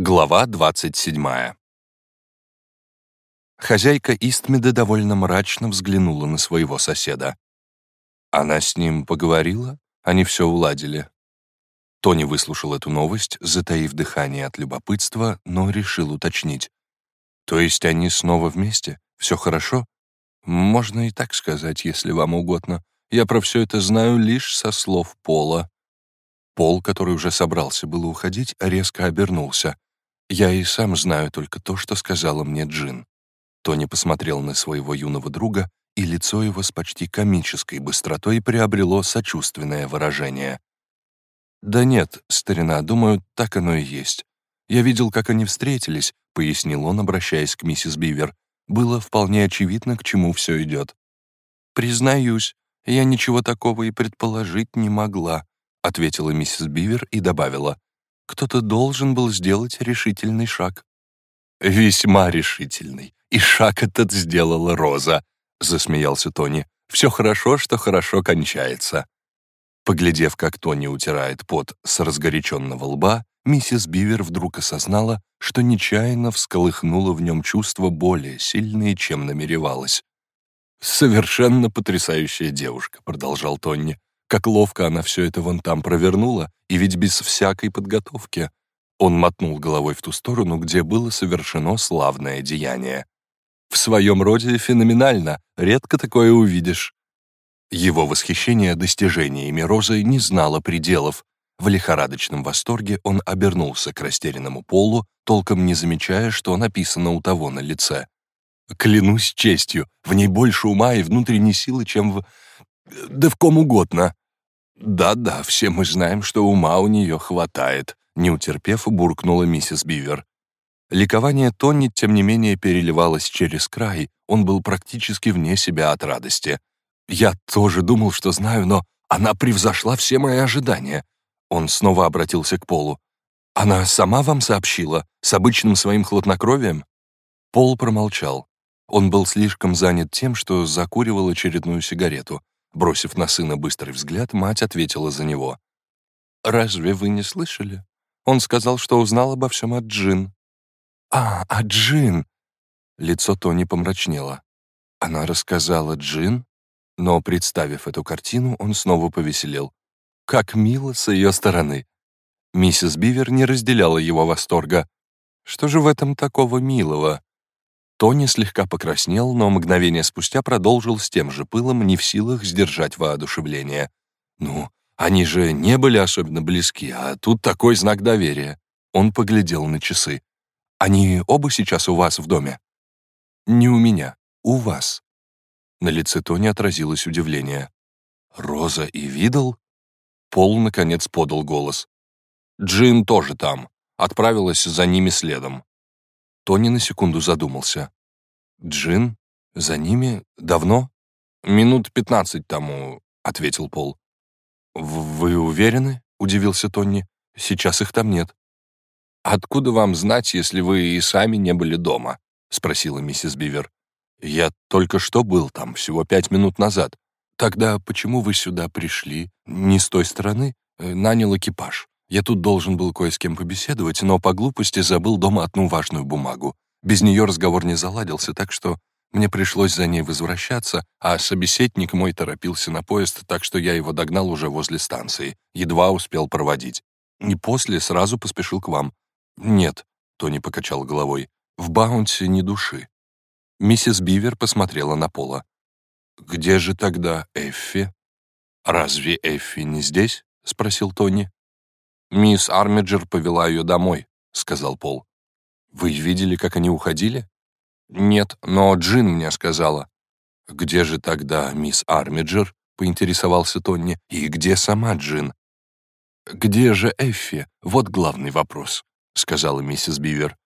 Глава 27. Хозяйка Истмеда довольно мрачно взглянула на своего соседа. Она с ним поговорила, они все уладили. Тони выслушал эту новость, затаив дыхание от любопытства, но решил уточнить. То есть они снова вместе? Все хорошо? Можно и так сказать, если вам угодно. Я про все это знаю лишь со слов Пола. Пол, который уже собрался было уходить, резко обернулся. «Я и сам знаю только то, что сказала мне Джин». Тони посмотрел на своего юного друга, и лицо его с почти комической быстротой приобрело сочувственное выражение. «Да нет, старина, думаю, так оно и есть. Я видел, как они встретились», — пояснил он, обращаясь к миссис Бивер. «Было вполне очевидно, к чему все идет». «Признаюсь, я ничего такого и предположить не могла», — ответила миссис Бивер и добавила. «Кто-то должен был сделать решительный шаг». «Весьма решительный. И шаг этот сделала Роза», — засмеялся Тони. «Все хорошо, что хорошо кончается». Поглядев, как Тони утирает пот с разгоряченного лба, миссис Бивер вдруг осознала, что нечаянно всколыхнула в нем чувства более сильные, чем намеревалась. «Совершенно потрясающая девушка», — продолжал Тонни. Как ловко она все это вон там провернула, и ведь без всякой подготовки. Он мотнул головой в ту сторону, где было совершено славное деяние. В своем роде феноменально, редко такое увидишь. Его восхищение достижениями Розы не знало пределов. В лихорадочном восторге он обернулся к растерянному полу, толком не замечая, что написано у того на лице. «Клянусь честью, в ней больше ума и внутренней силы, чем в... да в ком угодно. «Да-да, все мы знаем, что ума у нее хватает», — не утерпев, буркнула миссис Бивер. Ликование Тони, тем не менее, переливалось через край, он был практически вне себя от радости. «Я тоже думал, что знаю, но она превзошла все мои ожидания». Он снова обратился к Полу. «Она сама вам сообщила? С обычным своим хладнокровием?» Пол промолчал. Он был слишком занят тем, что закуривал очередную сигарету. Бросив на сына быстрый взгляд, мать ответила за него. «Разве вы не слышали? Он сказал, что узнал обо всем от Джин». «А, от Джин!» Лицо Тони помрачнело. Она рассказала Джин, но, представив эту картину, он снова повеселел. Как мило с ее стороны. Миссис Бивер не разделяла его восторга. Что же в этом такого милого? Тони слегка покраснел, но мгновение спустя продолжил с тем же пылом, не в силах сдержать воодушевление. «Ну, они же не были особенно близки, а тут такой знак доверия». Он поглядел на часы. «Они оба сейчас у вас в доме?» «Не у меня, у вас». На лице Тони отразилось удивление. «Роза и Видал?» Пол, наконец, подал голос. «Джин тоже там. Отправилась за ними следом. Тони на секунду задумался. «Джин? За ними? Давно?» «Минут пятнадцать тому», — ответил Пол. «Вы уверены?» — удивился Тони. «Сейчас их там нет». «Откуда вам знать, если вы и сами не были дома?» — спросила миссис Бивер. «Я только что был там, всего пять минут назад. Тогда почему вы сюда пришли? Не с той стороны? Э, нанял экипаж. Я тут должен был кое с кем побеседовать, но по глупости забыл дома одну важную бумагу. Без нее разговор не заладился, так что мне пришлось за ней возвращаться, а собеседник мой торопился на поезд, так что я его догнал уже возле станции, едва успел проводить. И после сразу поспешил к вам. Нет, Тони покачал головой, в Баунте ни души. Миссис Бивер посмотрела на Пола. «Где же тогда Эффи?» «Разве Эффи не здесь?» — спросил Тони. «Мисс Армиджер повела ее домой», — сказал Пол. «Вы видели, как они уходили?» «Нет, но Джин мне сказала». «Где же тогда мисс Армиджер?» — поинтересовался Тонни. «И где сама Джин?» «Где же Эффи? Вот главный вопрос», — сказала миссис Бивер.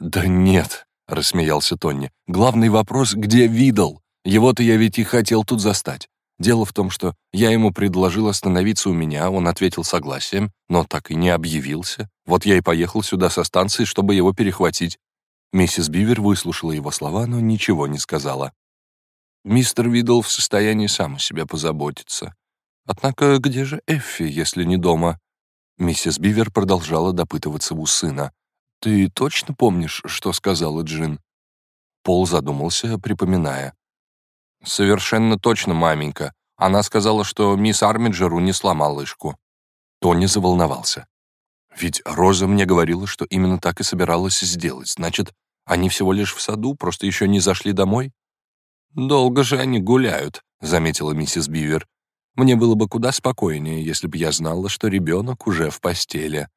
«Да нет», — рассмеялся Тонни. «Главный вопрос, где Видал? Его-то я ведь и хотел тут застать. Дело в том, что я ему предложил остановиться у меня, он ответил согласием, но так и не объявился. Вот я и поехал сюда со станции, чтобы его перехватить. Миссис Бивер выслушала его слова, но ничего не сказала. Мистер Видл в состоянии сам о себе позаботиться. Однако где же Эффи, если не дома? Миссис Бивер продолжала допытываться у сына. «Ты точно помнишь, что сказала Джин?» Пол задумался, припоминая. «Совершенно точно, маменька. Она сказала, что мисс Армиджер унесла малышку». Тони заволновался. «Ведь Роза мне говорила, что именно так и собиралась сделать. Значит, они всего лишь в саду, просто еще не зашли домой?» «Долго же они гуляют», — заметила миссис Бивер. «Мне было бы куда спокойнее, если бы я знала, что ребенок уже в постели».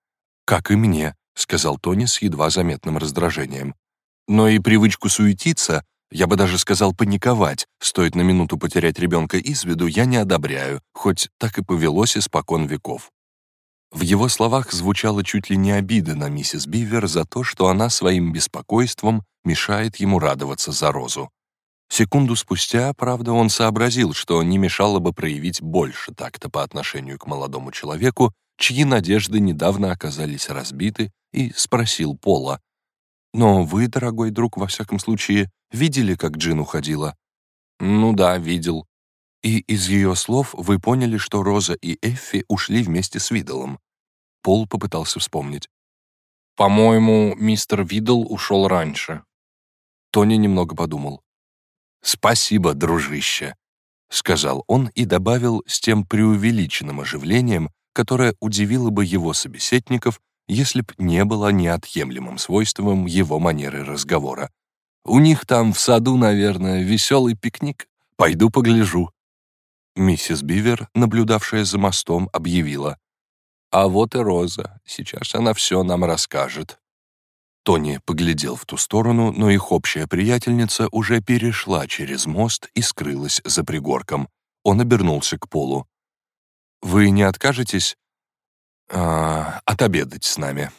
«Как и мне», — сказал Тони с едва заметным раздражением. «Но и привычку суетиться, я бы даже сказал паниковать, стоит на минуту потерять ребенка из виду, я не одобряю, хоть так и повелось испокон веков». В его словах звучала чуть ли не обида на миссис Бивер за то, что она своим беспокойством мешает ему радоваться за Розу. Секунду спустя, правда, он сообразил, что не мешало бы проявить больше такта по отношению к молодому человеку, чьи надежды недавно оказались разбиты, и спросил Пола. «Но вы, дорогой друг, во всяком случае, видели, как Джин уходила?» «Ну да, видел». «И из ее слов вы поняли, что Роза и Эффи ушли вместе с Видалом?» Пол попытался вспомнить. «По-моему, мистер Видл ушел раньше». Тони немного подумал. «Спасибо, дружище», — сказал он и добавил с тем преувеличенным оживлением, которое удивило бы его собеседников, если б не было неотъемлемым свойством его манеры разговора. «У них там в саду, наверное, веселый пикник. Пойду погляжу». Миссис Бивер, наблюдавшая за мостом, объявила. «А вот и Роза. Сейчас она все нам расскажет». Тони поглядел в ту сторону, но их общая приятельница уже перешла через мост и скрылась за пригорком. Он обернулся к Полу. «Вы не откажетесь а, отобедать с нами?»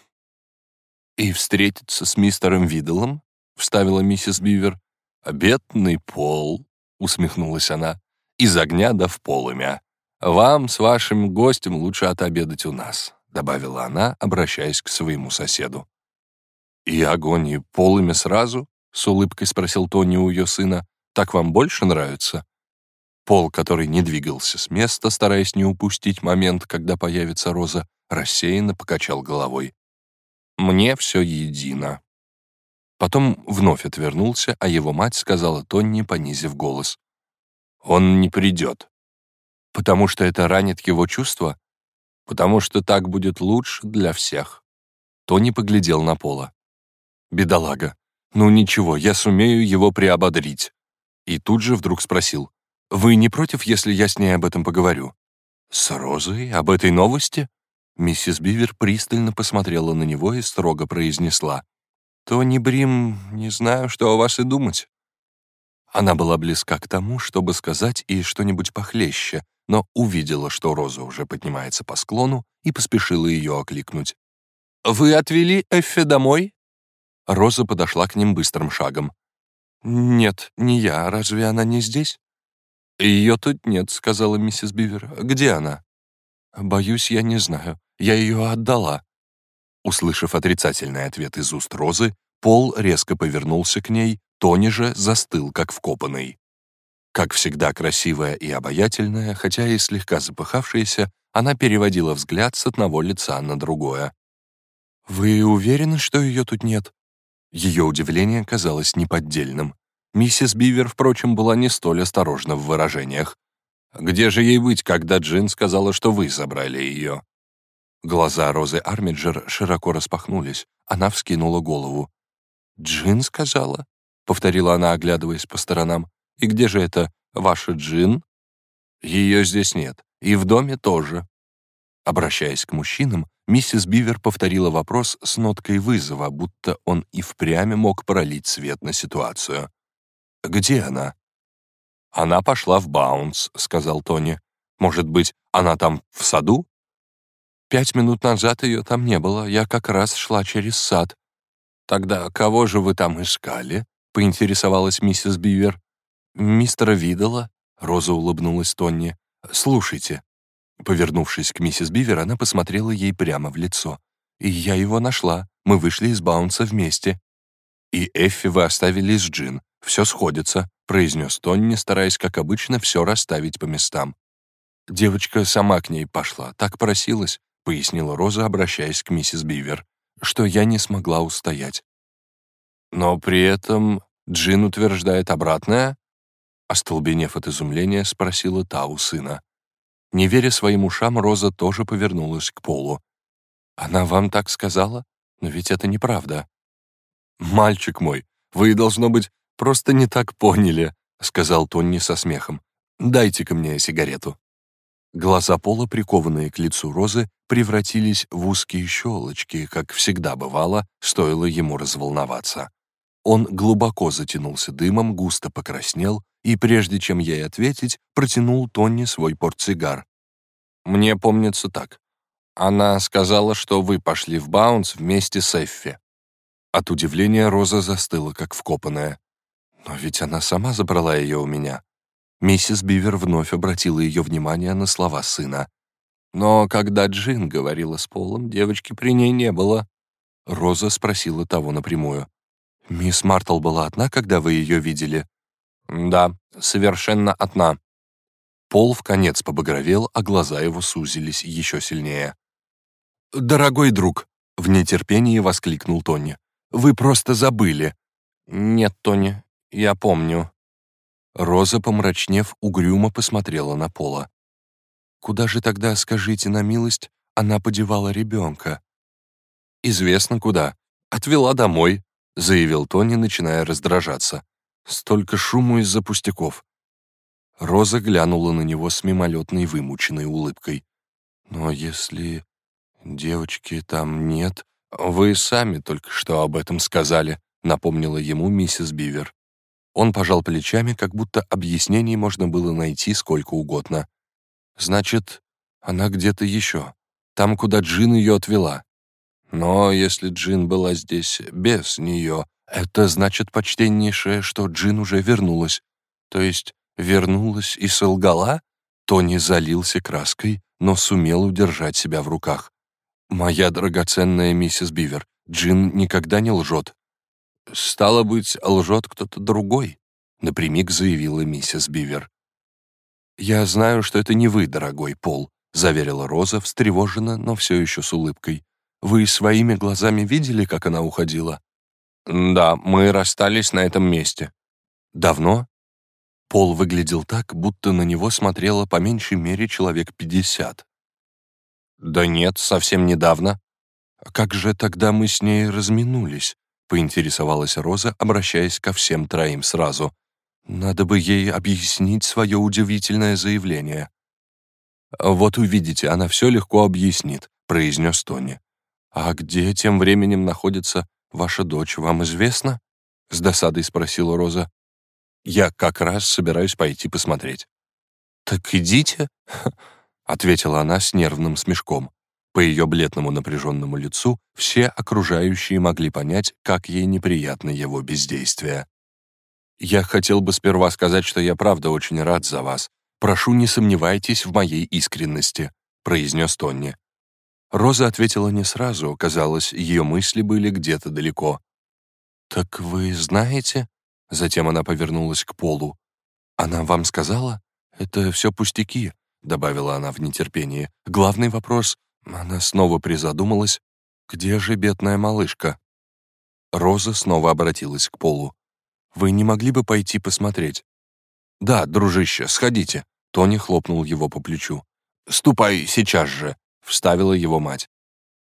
«И встретиться с мистером Виделом?» — вставила миссис Бивер. «Обедный пол», — усмехнулась она, — «из огня да в полымя. Вам с вашим гостем лучше отобедать у нас», — добавила она, обращаясь к своему соседу. «И огонь, и полыми сразу?» — с улыбкой спросил Тони у ее сына. «Так вам больше нравится?» Пол, который не двигался с места, стараясь не упустить момент, когда появится Роза, рассеянно покачал головой. «Мне все едино». Потом вновь отвернулся, а его мать сказала Тонни, понизив голос. «Он не придет. Потому что это ранит его чувства? Потому что так будет лучше для всех». Тони поглядел на Пола. Бедолага. Ну ничего, я сумею его приободрить. И тут же вдруг спросил. «Вы не против, если я с ней об этом поговорю?» «С Розой? Об этой новости?» Миссис Бивер пристально посмотрела на него и строго произнесла. «Тони Брим, не знаю, что о вас и думать». Она была близка к тому, чтобы сказать и что-нибудь похлеще, но увидела, что Роза уже поднимается по склону и поспешила ее окликнуть. «Вы отвели Эффе домой?» Роза подошла к ним быстрым шагом. «Нет, не я. Разве она не здесь?» «Ее тут нет», — сказала миссис Бивер. «Где она?» «Боюсь, я не знаю. Я ее отдала». Услышав отрицательный ответ из уст Розы, Пол резко повернулся к ней, Тони же застыл, как вкопанный. Как всегда красивая и обаятельная, хотя и слегка запыхавшаяся, она переводила взгляд с одного лица на другое. «Вы уверены, что ее тут нет?» Ее удивление казалось неподдельным. Миссис Бивер, впрочем, была не столь осторожна в выражениях. «Где же ей быть, когда Джин сказала, что вы забрали ее?» Глаза Розы Армиджер широко распахнулись. Она вскинула голову. «Джин сказала?» — повторила она, оглядываясь по сторонам. «И где же это ваша Джин?» «Ее здесь нет. И в доме тоже». Обращаясь к мужчинам, Миссис Бивер повторила вопрос с ноткой вызова, будто он и впрямь мог пролить свет на ситуацию. «Где она?» «Она пошла в Баунс», — сказал Тони. «Может быть, она там в саду?» «Пять минут назад ее там не было. Я как раз шла через сад». «Тогда кого же вы там искали?» — поинтересовалась миссис Бивер. «Мистера Видала», — Роза улыбнулась Тони. «Слушайте, Повернувшись к миссис Бивер, она посмотрела ей прямо в лицо. «И я его нашла. Мы вышли из Баунса вместе». «И Эффи вы оставили с Джин. Все сходится», — произнес Тонни, стараясь, как обычно, все расставить по местам. «Девочка сама к ней пошла, так просилась», — пояснила Роза, обращаясь к миссис Бивер. что я не смогла устоять. Но при этом Джин утверждает обратное? Остолбенев от изумления, спросила та у сына. Не веря своим ушам, Роза тоже повернулась к Полу. «Она вам так сказала? Но ведь это неправда». «Мальчик мой, вы, должно быть, просто не так поняли», сказал Тонни со смехом. «Дайте-ка мне сигарету». Глаза Пола, прикованные к лицу Розы, превратились в узкие щелочки, как всегда бывало, стоило ему разволноваться. Он глубоко затянулся дымом, густо покраснел и, прежде чем ей ответить, протянул Тонни свой портсигар. «Мне помнится так. Она сказала, что вы пошли в Баунс вместе с Эффи». От удивления Роза застыла, как вкопанная. «Но ведь она сама забрала ее у меня». Миссис Бивер вновь обратила ее внимание на слова сына. Но когда Джин говорила с Полом, девочки при ней не было. Роза спросила того напрямую. «Мисс Мартл была одна, когда вы ее видели?» «Да, совершенно одна». Пол в конец побагровел, а глаза его сузились еще сильнее. «Дорогой друг!» — в нетерпении воскликнул Тони. «Вы просто забыли!» «Нет, Тони, я помню». Роза, помрачнев, угрюмо посмотрела на Пола. «Куда же тогда, скажите на милость, она подевала ребенка?» «Известно куда. Отвела домой», — заявил Тони, начиная раздражаться. «Столько шуму из-за пустяков». Роза глянула на него с мимолетной вымученной улыбкой. «Но если девочки там нет...» «Вы сами только что об этом сказали», — напомнила ему миссис Бивер. Он пожал плечами, как будто объяснений можно было найти сколько угодно. «Значит, она где-то еще, там, куда Джин ее отвела. Но если Джин была здесь без нее, это значит, почтеннейшее, что Джин уже вернулась. То есть вернулась и солгала?» Тони залился краской, но сумел удержать себя в руках. «Моя драгоценная миссис Бивер, Джин никогда не лжет». «Стало быть, лжет кто-то другой», — напрямик заявила миссис Бивер. «Я знаю, что это не вы, дорогой Пол», — заверила Роза, встревоженно, но все еще с улыбкой. «Вы своими глазами видели, как она уходила?» «Да, мы расстались на этом месте». «Давно?» Пол выглядел так, будто на него смотрело по меньшей мере человек пятьдесят. «Да нет, совсем недавно». «Как же тогда мы с ней разминулись?» — поинтересовалась Роза, обращаясь ко всем троим сразу. «Надо бы ей объяснить свое удивительное заявление». «Вот увидите, она все легко объяснит», — произнес Тони. «А где тем временем находится ваша дочь, вам известно?» — с досадой спросила Роза. «Я как раз собираюсь пойти посмотреть». «Так идите», ответила она с нервным смешком. По ее бледному напряженному лицу все окружающие могли понять, как ей неприятно его бездействие. «Я хотел бы сперва сказать, что я правда очень рад за вас. Прошу, не сомневайтесь в моей искренности», — произнес Тонни. Роза ответила не сразу, казалось, ее мысли были где-то далеко. «Так вы знаете?» Затем она повернулась к Полу. «Она вам сказала? Это все пустяки добавила она в нетерпении. «Главный вопрос...» Она снова призадумалась. «Где же бедная малышка?» Роза снова обратилась к Полу. «Вы не могли бы пойти посмотреть?» «Да, дружище, сходите», — Тони хлопнул его по плечу. «Ступай сейчас же», — вставила его мать.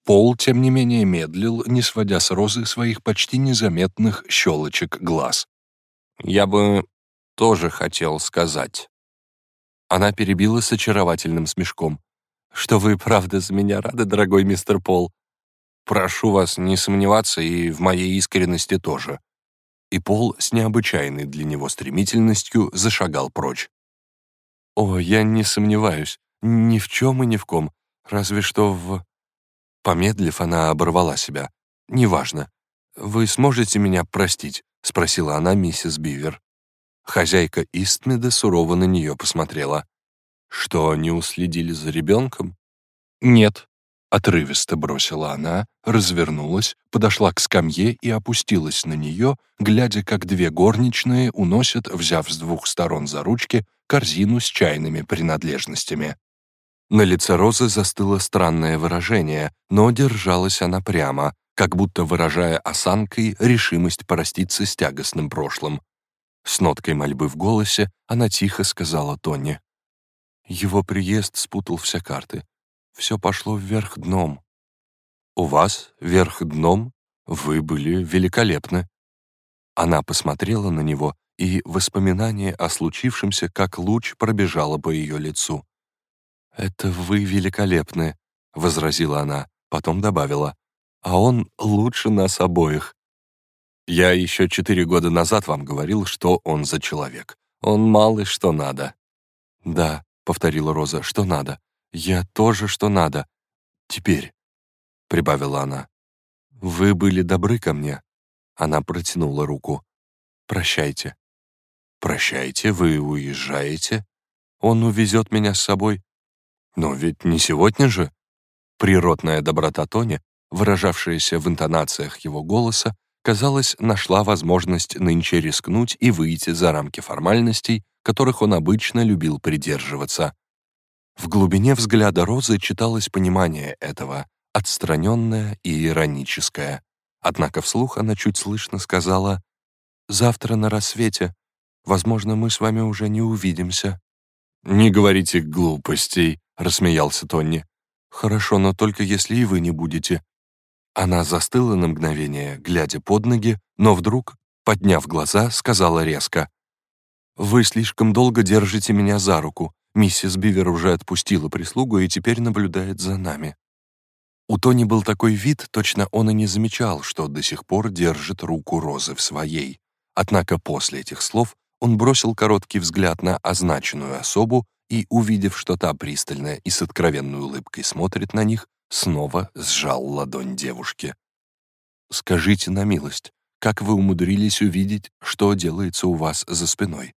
Пол, тем не менее, медлил, не сводя с Розы своих почти незаметных щелочек глаз. «Я бы тоже хотел сказать», она перебила с очаровательным смешком. «Что вы, правда, за меня рады, дорогой мистер Пол? Прошу вас не сомневаться и в моей искренности тоже». И Пол с необычайной для него стремительностью зашагал прочь. «О, я не сомневаюсь. Ни в чем и ни в ком. Разве что в...» Помедлив, она оборвала себя. «Неважно. Вы сможете меня простить?» — спросила она миссис Бивер. Хозяйка Истмеда сурово на нее посмотрела. «Что, не уследили за ребенком?» «Нет», — отрывисто бросила она, развернулась, подошла к скамье и опустилась на нее, глядя, как две горничные уносят, взяв с двух сторон за ручки, корзину с чайными принадлежностями. На лице Розы застыло странное выражение, но держалась она прямо, как будто выражая осанкой решимость проститься с тягостным прошлым. С ноткой мольбы в голосе она тихо сказала Тони. Его приезд спутал все карты. Все пошло вверх дном. «У вас вверх дном? Вы были великолепны». Она посмотрела на него, и воспоминание о случившемся как луч пробежало по ее лицу. «Это вы великолепны», — возразила она, потом добавила а он лучше нас обоих. Я еще четыре года назад вам говорил, что он за человек. Он малый что надо». «Да», — повторила Роза, — «что надо. Я тоже что надо. Теперь», — прибавила она. «Вы были добры ко мне». Она протянула руку. «Прощайте». «Прощайте, вы уезжаете? Он увезет меня с собой». «Но ведь не сегодня же». Природная доброта Тони выражавшаяся в интонациях его голоса, казалось, нашла возможность нынче рискнуть и выйти за рамки формальностей, которых он обычно любил придерживаться. В глубине взгляда Розы читалось понимание этого, отстраненное и ироническое. Однако вслух она чуть слышно сказала «Завтра на рассвете. Возможно, мы с вами уже не увидимся». «Не говорите глупостей», — рассмеялся Тонни. «Хорошо, но только если и вы не будете. Она застыла на мгновение, глядя под ноги, но вдруг, подняв глаза, сказала резко. «Вы слишком долго держите меня за руку. Миссис Бивер уже отпустила прислугу и теперь наблюдает за нами». У Тони был такой вид, точно он и не замечал, что до сих пор держит руку Розы в своей. Однако после этих слов он бросил короткий взгляд на означенную особу и, увидев, что та пристально и с откровенной улыбкой смотрит на них, снова сжал ладонь девушки. «Скажите на милость, как вы умудрились увидеть, что делается у вас за спиной?»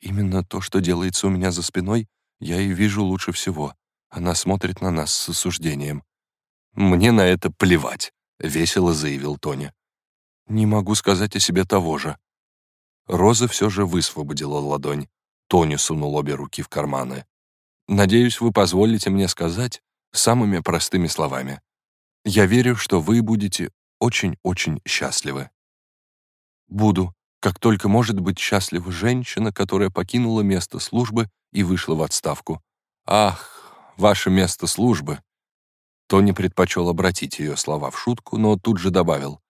«Именно то, что делается у меня за спиной, я и вижу лучше всего. Она смотрит на нас с осуждением». «Мне на это плевать», — весело заявил Тони. «Не могу сказать о себе того же». Роза все же высвободила ладонь. Тони сунул обе руки в карманы. «Надеюсь, вы позволите мне сказать, самыми простыми словами. Я верю, что вы будете очень-очень счастливы. Буду, как только может быть счастлива женщина, которая покинула место службы и вышла в отставку. Ах, ваше место службы. Тони предпочел обратить ее слова в шутку, но тут же добавил.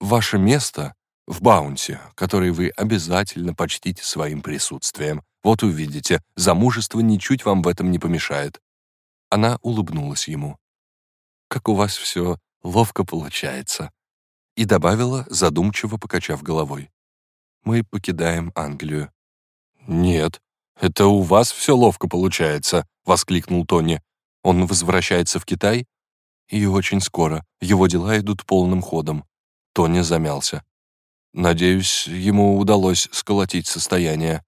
Ваше место в Баунте, который вы обязательно почтите своим присутствием. Вот увидите, замужество ничуть вам в этом не помешает. Она улыбнулась ему. «Как у вас все ловко получается», и добавила, задумчиво покачав головой. «Мы покидаем Англию». «Нет, это у вас все ловко получается», — воскликнул Тони. «Он возвращается в Китай?» «И очень скоро. Его дела идут полным ходом». Тони замялся. «Надеюсь, ему удалось сколотить состояние».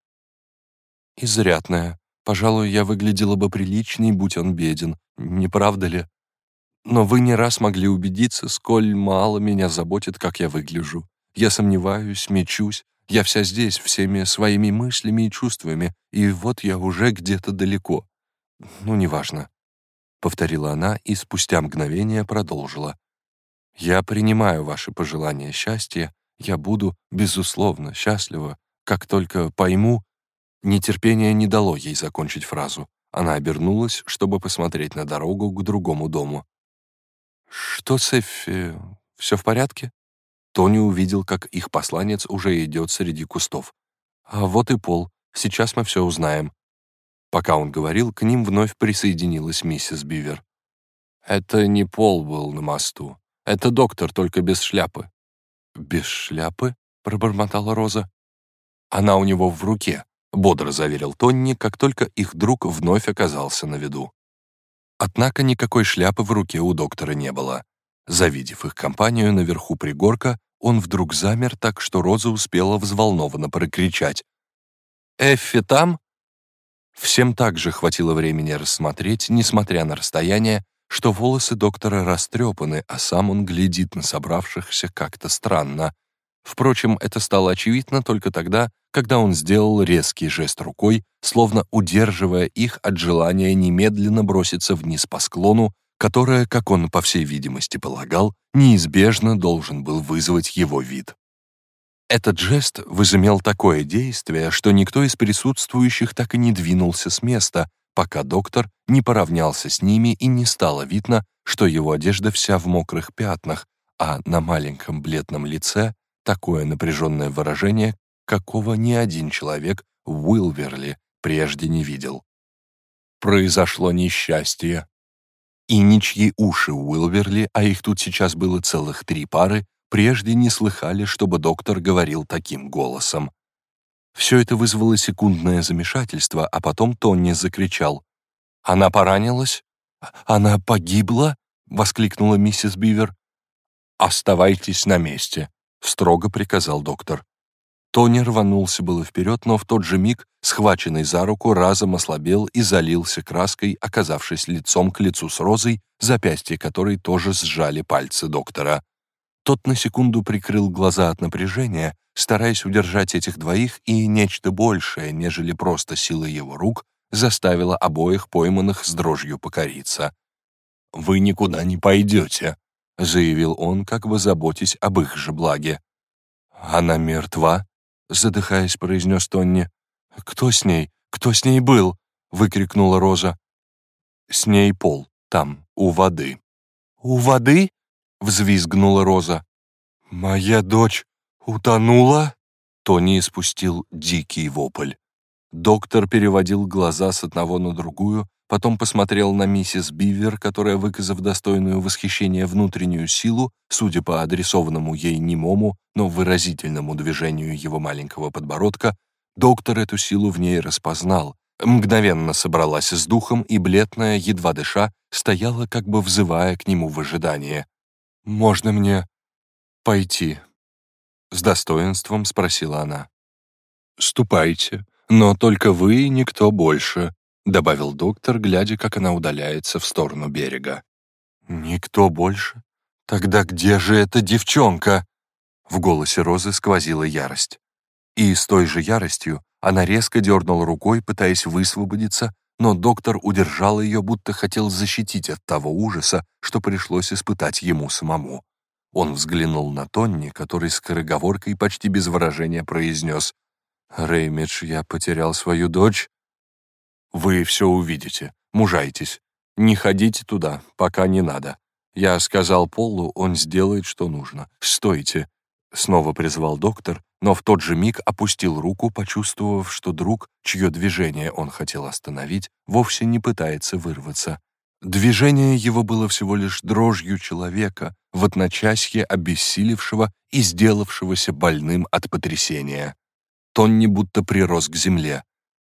«Изрядное», Пожалуй, я выглядела бы приличней, будь он беден, не правда ли? Но вы не раз могли убедиться, сколь мало меня заботит, как я выгляжу. Я сомневаюсь, мечусь, я вся здесь, всеми своими мыслями и чувствами, и вот я уже где-то далеко. Ну, неважно. Повторила она и спустя мгновение продолжила. Я принимаю ваши пожелания счастья, я буду, безусловно, счастлива, как только пойму, Нетерпение не дало ей закончить фразу. Она обернулась, чтобы посмотреть на дорогу к другому дому. «Что с Эффи? Все в порядке?» Тони увидел, как их посланец уже идет среди кустов. «А вот и Пол. Сейчас мы все узнаем». Пока он говорил, к ним вновь присоединилась миссис Бивер. «Это не Пол был на мосту. Это доктор, только без шляпы». «Без шляпы?» — пробормотала Роза. «Она у него в руке», — бодро заверил Тонни, как только их друг вновь оказался на виду. Однако никакой шляпы в руке у доктора не было. Завидев их компанию наверху пригорка, он вдруг замер так, что Роза успела взволнованно прокричать. «Эффи там?» Всем также хватило времени рассмотреть, несмотря на расстояние, что волосы доктора растрепаны, а сам он глядит на собравшихся как-то странно. Впрочем, это стало очевидно только тогда, когда он сделал резкий жест рукой, словно удерживая их от желания немедленно броситься вниз по склону, которое, как он, по всей видимости, полагал, неизбежно должен был вызвать его вид. Этот жест возымел такое действие, что никто из присутствующих так и не двинулся с места, пока доктор не поравнялся с ними и не стало видно, что его одежда вся в мокрых пятнах, а на маленьком бледном лице такое напряженное выражение, какого ни один человек в Уилверли прежде не видел. Произошло несчастье. И ничьи уши Уилверли, а их тут сейчас было целых три пары, прежде не слыхали, чтобы доктор говорил таким голосом. Все это вызвало секундное замешательство, а потом Тонни закричал. «Она поранилась? Она погибла?» — воскликнула миссис Бивер. «Оставайтесь на месте», — строго приказал доктор. Тони рванулся было вперед, но в тот же миг, схваченный за руку, разом ослабел и залился краской, оказавшись лицом к лицу с Розой, запястье которой тоже сжали пальцы доктора. Тот на секунду прикрыл глаза от напряжения, стараясь удержать этих двоих, и нечто большее, нежели просто сила его рук, заставило обоих пойманных с дрожью покориться. «Вы никуда не пойдете», — заявил он, как бы заботясь об их же благе. «Она мертва?» задыхаясь, произнес Тонни. «Кто с ней? Кто с ней был?» — выкрикнула Роза. «С ней Пол, там, у воды». «У воды?» — взвизгнула Роза. «Моя дочь утонула?» Тони испустил дикий вопль. Доктор переводил глаза с одного на другую, потом посмотрел на миссис Бивер, которая, выказав достойную восхищения внутреннюю силу, судя по адресованному ей немому, но выразительному движению его маленького подбородка, доктор эту силу в ней распознал, мгновенно собралась с духом и, бледная, едва дыша, стояла, как бы взывая к нему в ожидании. «Можно мне пойти?» С достоинством спросила она. «Ступайте, но только вы и никто больше», — добавил доктор, глядя, как она удаляется в сторону берега. «Никто больше? Тогда где же эта девчонка?» В голосе Розы сквозила ярость. И с той же яростью она резко дернула рукой, пытаясь высвободиться, но доктор удержал ее, будто хотел защитить от того ужаса, что пришлось испытать ему самому. Он взглянул на Тонни, который скороговоркой почти без выражения произнес «Реймидж, я потерял свою дочь, вы все увидите. Мужайтесь. Не ходите туда, пока не надо. Я сказал Полу, он сделает, что нужно. Стойте. Снова призвал доктор, но в тот же миг опустил руку, почувствовав, что друг, чье движение он хотел остановить, вовсе не пытается вырваться. Движение его было всего лишь дрожью человека, в одночасье обессилевшего и сделавшегося больным от потрясения. Тонни будто прирос к земле,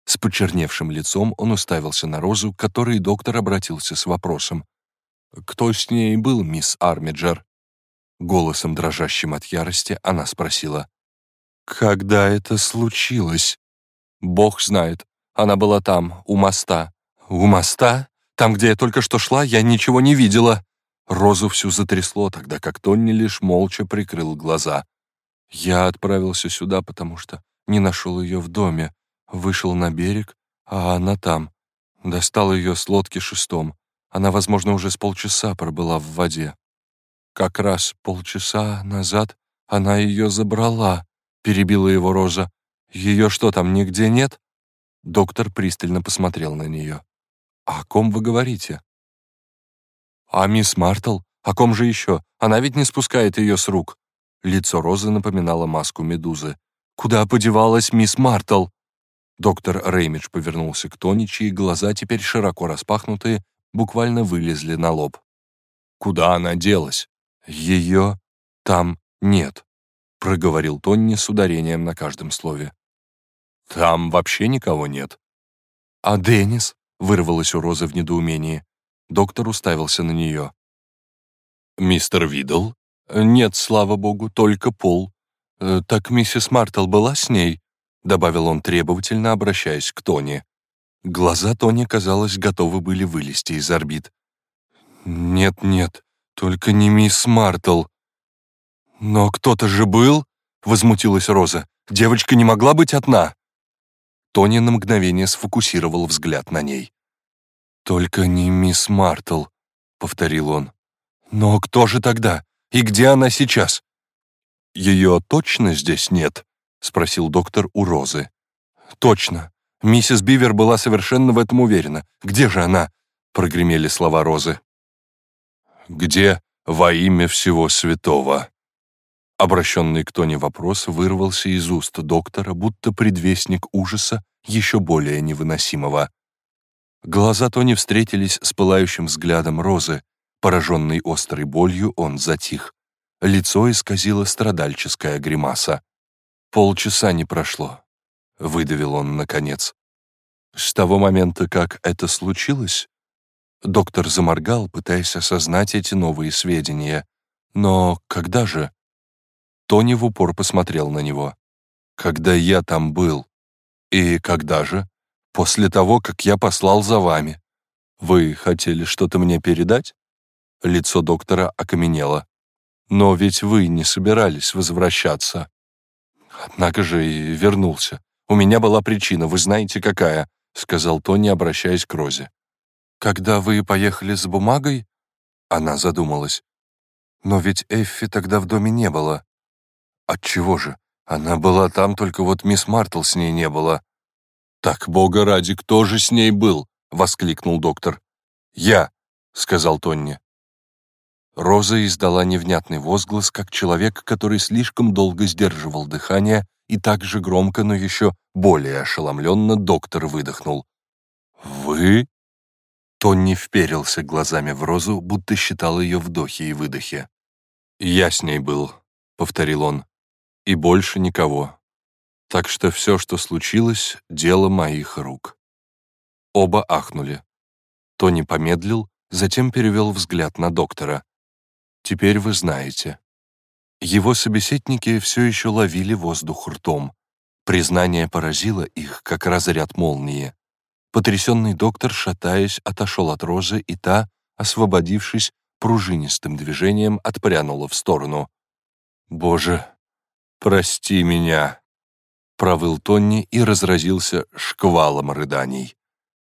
с почерневшим лицом он уставился на Розу, к которой доктор обратился с вопросом. «Кто с ней был, мисс Армиджер?» Голосом, дрожащим от ярости, она спросила. «Когда это случилось?» «Бог знает. Она была там, у моста». «У моста? Там, где я только что шла, я ничего не видела». Розу всю затрясло, тогда как Тонни лишь молча прикрыл глаза. «Я отправился сюда, потому что не нашел ее в доме. Вышел на берег, а она там. Достал ее с лодки шестом. Она, возможно, уже с полчаса пробыла в воде. Как раз полчаса назад она ее забрала, перебила его Роза. Ее что там, нигде нет? Доктор пристально посмотрел на нее. «О ком вы говорите?» «А мисс Мартл? О ком же еще? Она ведь не спускает ее с рук». Лицо Розы напоминало маску медузы. «Куда подевалась мисс Мартл?» Доктор Реймидж повернулся к Тони, чьи глаза, теперь широко распахнутые, буквально вылезли на лоб. «Куда она делась? Ее там нет», — проговорил Тонни с ударением на каждом слове. «Там вообще никого нет». «А Деннис?» — вырвалась у Розы в недоумении. Доктор уставился на нее. «Мистер Видл?» «Нет, слава богу, только Пол. Э, так миссис Мартл была с ней?» — добавил он требовательно, обращаясь к Тони. Глаза Тони, казалось, готовы были вылезти из орбит. «Нет-нет, только не мисс Мартл». «Но кто-то же был?» — возмутилась Роза. «Девочка не могла быть одна». Тони на мгновение сфокусировал взгляд на ней. «Только не мисс Мартл», — повторил он. «Но кто же тогда? И где она сейчас?» «Ее точно здесь нет?» — спросил доктор у Розы. «Точно. Миссис Бивер была совершенно в этом уверена. Где же она?» — прогремели слова Розы. «Где во имя всего святого?» Обращенный к Тони вопрос вырвался из уст доктора, будто предвестник ужаса еще более невыносимого. Глаза Тони встретились с пылающим взглядом Розы. Пораженный острой болью, он затих. Лицо исказило страдальческая гримаса. Полчаса не прошло. Выдавил он, наконец. С того момента, как это случилось, доктор заморгал, пытаясь осознать эти новые сведения. Но когда же? Тони в упор посмотрел на него. «Когда я там был. И когда же?» «После того, как я послал за вами. Вы хотели что-то мне передать?» Лицо доктора окаменело. «Но ведь вы не собирались возвращаться». «Однако же и вернулся. У меня была причина, вы знаете какая», — сказал Тони, обращаясь к Розе. «Когда вы поехали с бумагой?» Она задумалась. «Но ведь Эффи тогда в доме не было». «Отчего же? Она была там, только вот мисс Мартл с ней не было». «Так, бога ради, кто же с ней был?» — воскликнул доктор. «Я», — сказал Тонни. Роза издала невнятный возглас, как человек, который слишком долго сдерживал дыхание, и так же громко, но еще более ошеломленно доктор выдохнул. «Вы?» Тонни вперился глазами в Розу, будто считал ее вдохи и выдохи. «Я с ней был», — повторил он и больше никого. Так что все, что случилось, дело моих рук. Оба ахнули. Тони помедлил, затем перевел взгляд на доктора. «Теперь вы знаете». Его собеседники все еще ловили воздух ртом. Признание поразило их, как разряд молнии. Потрясенный доктор, шатаясь, отошел от розы, и та, освободившись, пружинистым движением отпрянула в сторону. «Боже, «Прости меня», — провыл Тонни и разразился шквалом рыданий.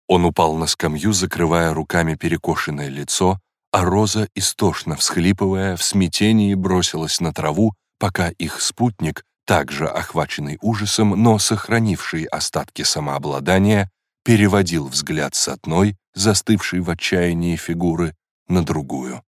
Он упал на скамью, закрывая руками перекошенное лицо, а Роза, истошно всхлипывая, в смятении бросилась на траву, пока их спутник, также охваченный ужасом, но сохранивший остатки самообладания, переводил взгляд с одной, застывшей в отчаянии фигуры, на другую.